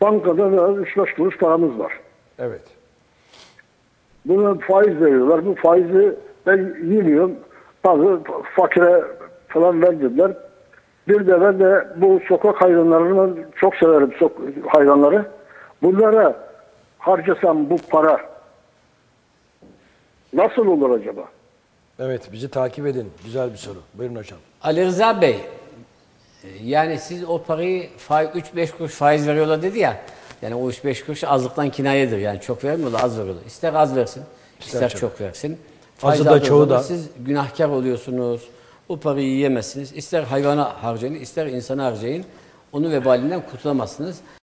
Bankada da 3-5 kuruş paramız var. Evet. Buna faiz veriyorlar. Bu faizi ben yemiyorum. Bazı fakire falan verdiler. Bir de ben de bu sokak hayvanlarını çok severim sok hayvanları. Bunlara harcasam bu para nasıl olur acaba? Evet bizi takip edin. Güzel bir soru. Buyurun hocam. Ali Rıza Bey, yani siz o parayı 3-5 kuruş faiz veriyorlar dedi ya. Yani o 3-5 kuruş azlıktan kinayedir. Yani çok vermiyorlar, az veriyorlar. İster az versin, ister, çok. çok. versin. Azı da çoğu da. Siz günahkar oluyorsunuz. O parayı yiyemezsiniz. İster hayvana harcayın, ister insana harcayın. Onu vebalinden kurtulamazsınız.